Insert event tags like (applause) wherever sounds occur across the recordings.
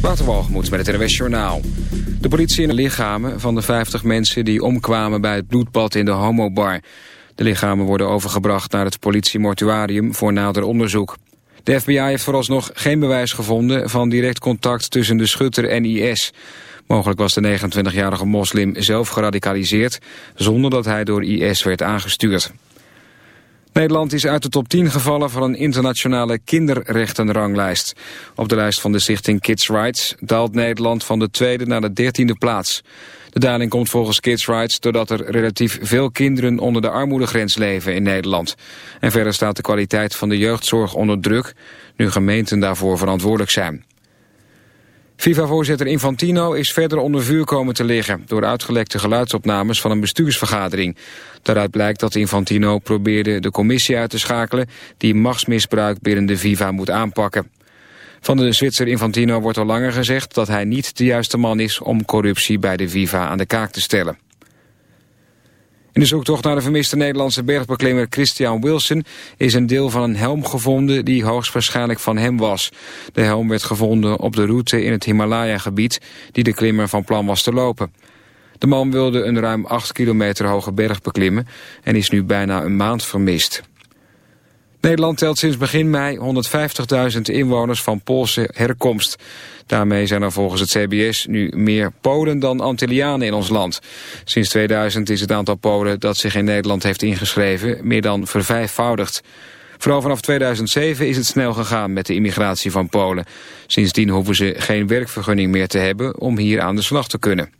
Waterwalgemoed met het NWS Journaal. De politie in de lichamen van de 50 mensen die omkwamen bij het bloedbad in de homobar. De lichamen worden overgebracht naar het politiemortuarium voor nader onderzoek. De FBI heeft vooralsnog geen bewijs gevonden van direct contact tussen de schutter en IS. Mogelijk was de 29-jarige moslim zelf geradicaliseerd zonder dat hij door IS werd aangestuurd. Nederland is uit de top 10 gevallen van een internationale kinderrechtenranglijst. Op de lijst van de stichting Kids Rights daalt Nederland van de tweede naar de dertiende plaats. De daling komt volgens Kids Rights doordat er relatief veel kinderen onder de armoedegrens leven in Nederland. En verder staat de kwaliteit van de jeugdzorg onder druk, nu gemeenten daarvoor verantwoordelijk zijn. FIFA-voorzitter Infantino is verder onder vuur komen te liggen... door uitgelekte geluidsopnames van een bestuursvergadering. Daaruit blijkt dat Infantino probeerde de commissie uit te schakelen... die machtsmisbruik binnen de FIFA moet aanpakken. Van de Zwitser Infantino wordt al langer gezegd dat hij niet de juiste man is... om corruptie bij de FIFA aan de kaak te stellen. In de zoektocht naar de vermiste Nederlandse bergbeklimmer Christian Wilson is een deel van een helm gevonden die hoogstwaarschijnlijk van hem was. De helm werd gevonden op de route in het Himalaya-gebied die de klimmer van plan was te lopen. De man wilde een ruim 8 kilometer hoge berg beklimmen en is nu bijna een maand vermist. Nederland telt sinds begin mei 150.000 inwoners van Poolse herkomst. Daarmee zijn er volgens het CBS nu meer Polen dan Antillianen in ons land. Sinds 2000 is het aantal Polen dat zich in Nederland heeft ingeschreven meer dan vervijfvoudigd. Vooral vanaf 2007 is het snel gegaan met de immigratie van Polen. Sindsdien hoeven ze geen werkvergunning meer te hebben om hier aan de slag te kunnen.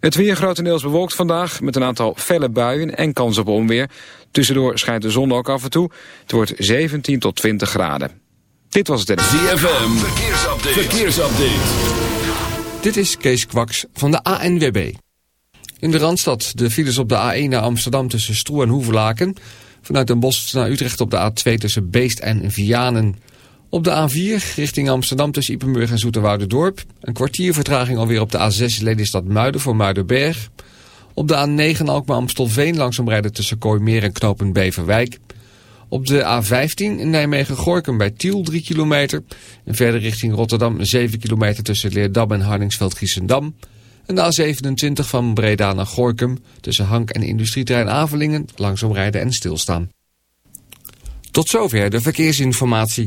Het weer grotendeels bewolkt vandaag met een aantal felle buien en kans op onweer. Tussendoor schijnt de zon ook af en toe. Het wordt 17 tot 20 graden. Dit was het... ZFM, verkeersupdate. verkeersupdate. Dit is Kees Kwaks van de ANWB. In de Randstad de files op de A1 naar Amsterdam tussen Stroe en Hoevelaken. Vanuit Den Bosch naar Utrecht op de A2 tussen Beest en Vianen. Op de A4 richting Amsterdam tussen Ippenburg en Dorp. Een kwartier vertraging alweer op de A6 Lelystad Muiden voor Muidenberg. Op de A9 Alkmaar-Amstelveen langzaam rijden tussen Kooimeer en Knopen Beverwijk. Op de A15 in Nijmegen-Gorkum bij Tiel 3 kilometer. En verder richting Rotterdam 7 kilometer tussen Leerdam en Hardingsveld-Giessendam. En de A27 van Breda naar Gorkum tussen Hank en Industrieterrein Avelingen langzaam rijden en stilstaan. Tot zover de verkeersinformatie.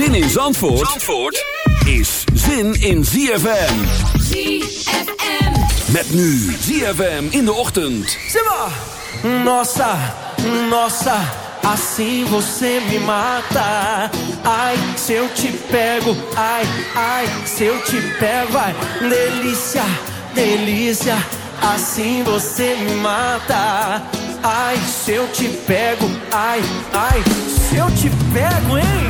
Zin in Zandvoort, Zandvoort is zin in ZFM. ZFM. Met nu ZFM in de ochtend. Nossa, nossa, assim você me mata. Ai, se eu te pego, ai, ai, se eu te pego, ai, delícia, delícia, assim você me mata. Ai, se eu te pego, ai, ai, se eu te pego, hein?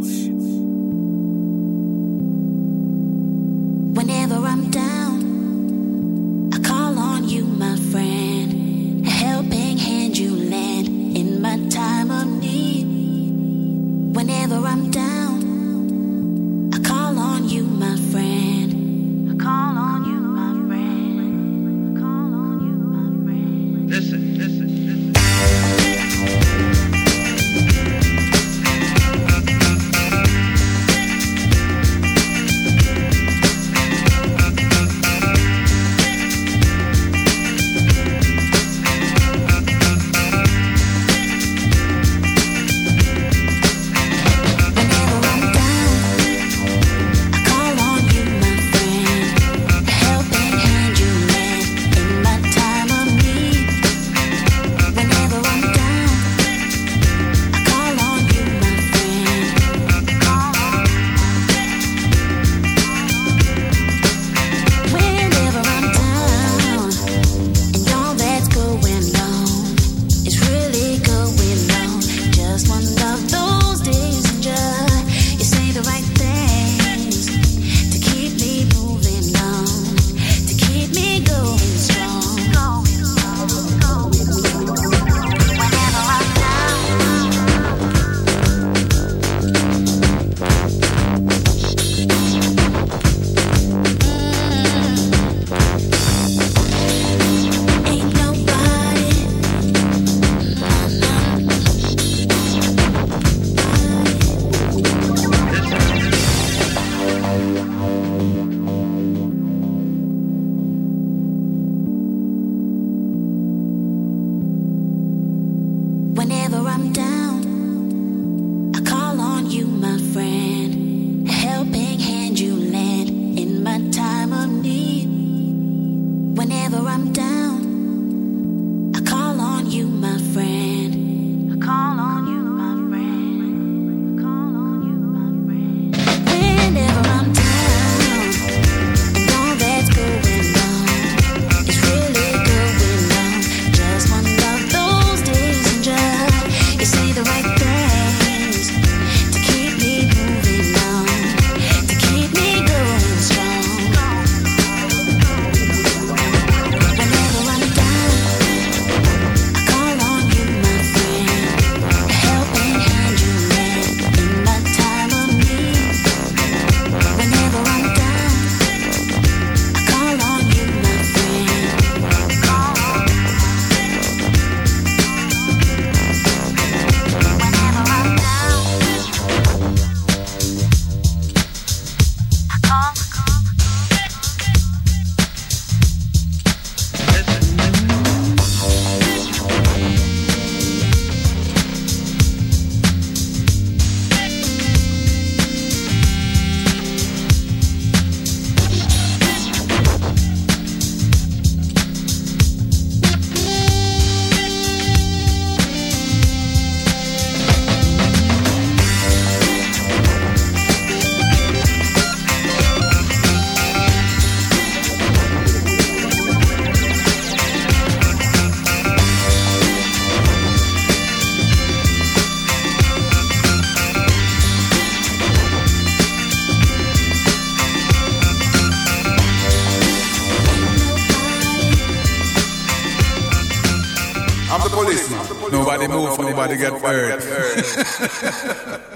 Move, nobody get hurt. (laughs)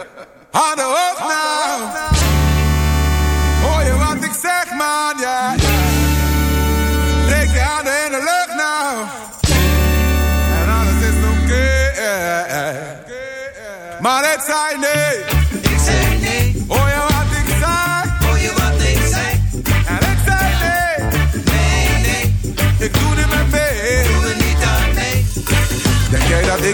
Hoofd nou. Hoor je wat ik zeg, man, ja. Steek je handen in de lucht nou. En alles is oké. Maar het zei nee.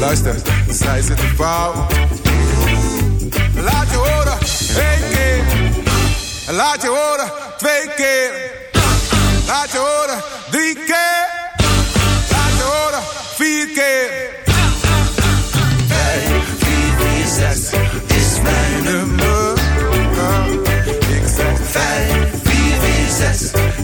Luister, zij zitten fout. Laat je horen, één keer. Laat je horen, twee keer. Laat je horen, drie keer. Laat je horen, vier keer. Hey, zes is mijn nummer. Ik zeg 5446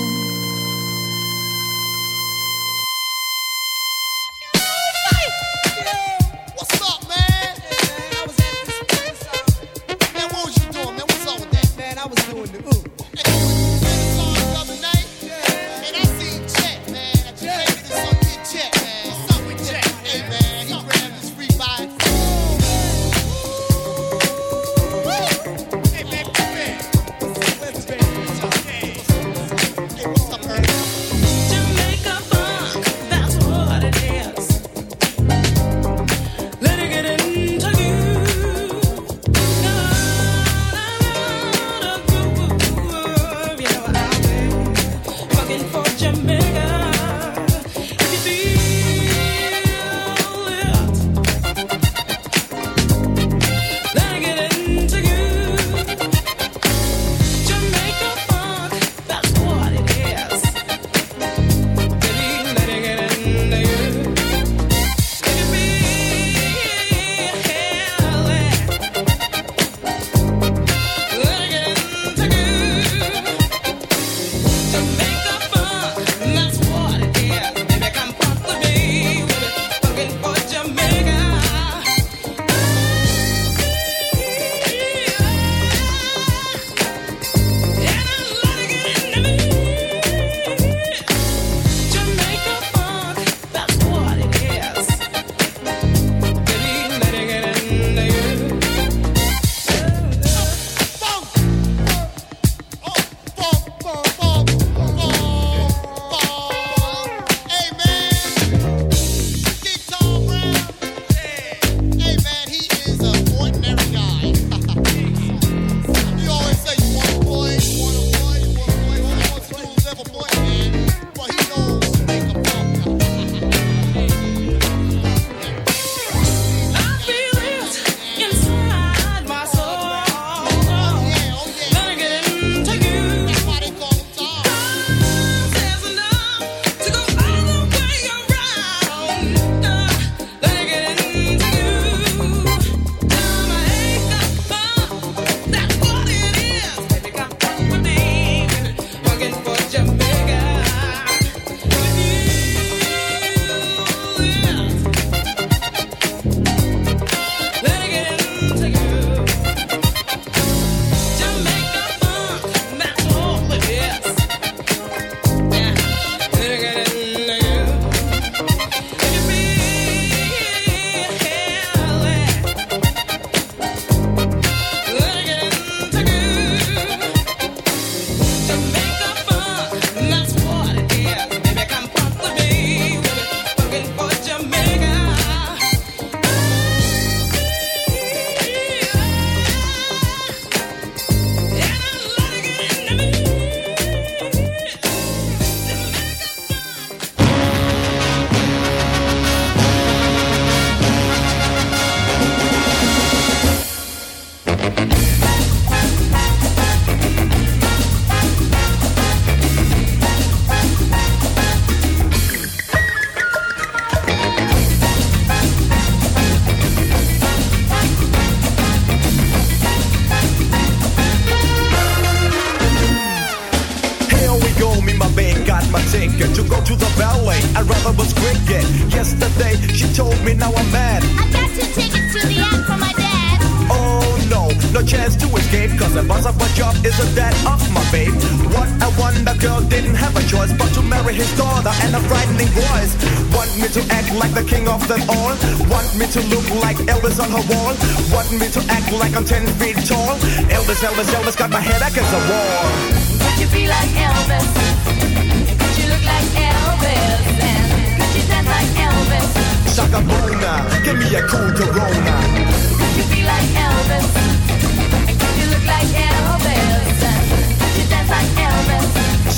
Elvis, Elvis, Elvis got my head against the wall. Could you be like Elvis? Could you look like Elvis? And could you dance like Elvis? Shaka give me a cool Corona. Could you be like Elvis? And could you look like Elvis?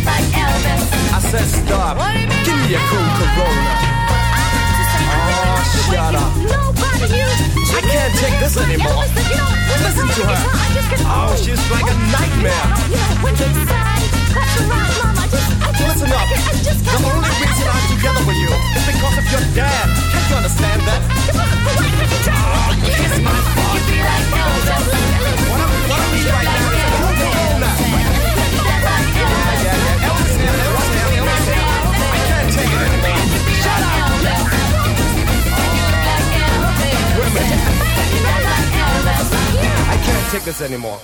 And could you dance like Elvis? I said stop. Give me a cool Corona. Oh, shut up. Nobody you. I can't take this anymore. Listen to her. Oh, she's like a nightmare. You know, when you decide, cut your rock, mama. Just, I just Listen up. The only reason I'm together with you is because of your dad. Can't you understand that? Oh, kiss my butt. Could you be like Elvis? What I need right now I can't take this anymore.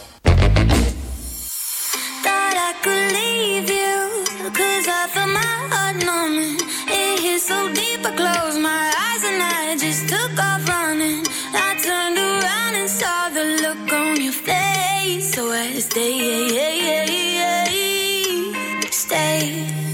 Thought I could leave you, cause I felt my heart numbing. It hit so deep, I closed my eyes and I just took off running. I turned around and saw the look on your face, so I stayed, stayed.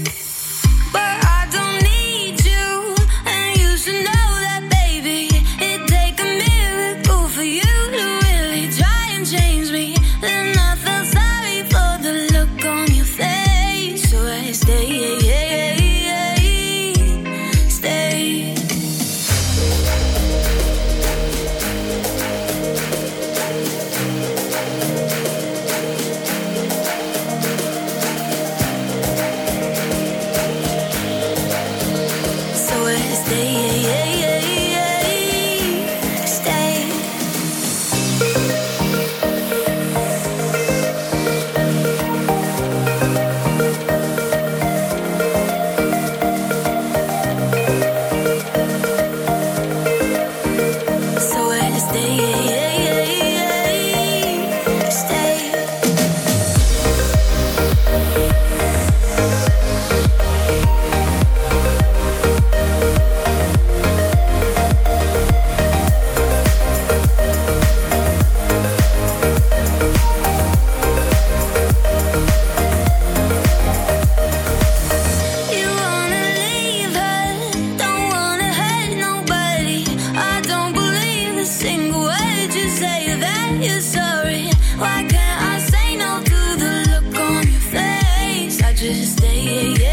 stay, yeah, yeah.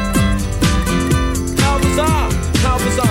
office